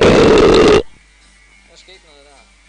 Der skete noget der.